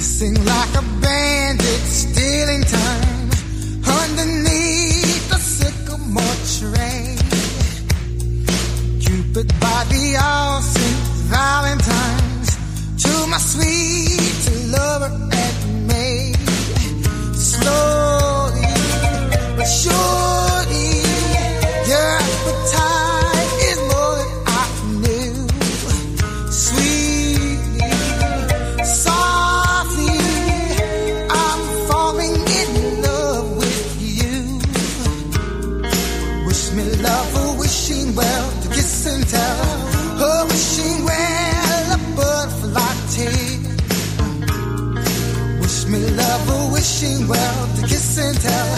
Racing like a bandit, stealing time. wishing well to kiss and tell.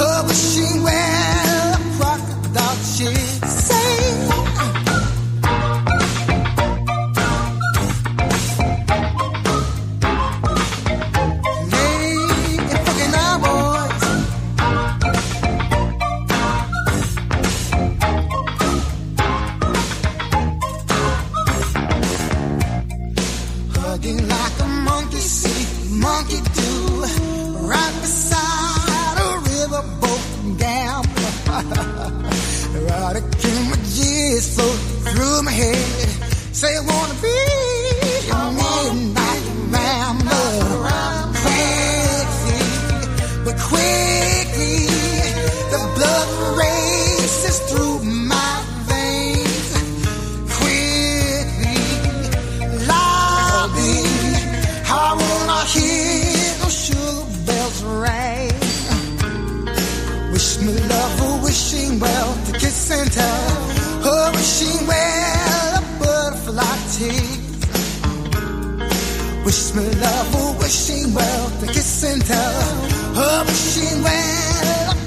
Her wishing well, a crocodile she say. Hugging like a monkey, see, monkey do right beside a riverboat gambler. right a through my head. Say I wanna be. Wish me love, oh, wishing well, the kiss and tell, oh, wishing well.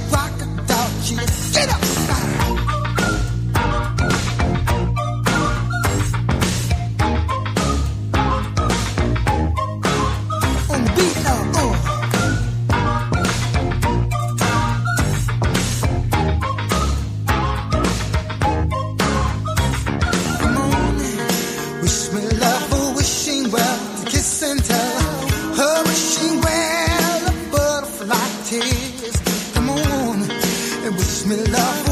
me love.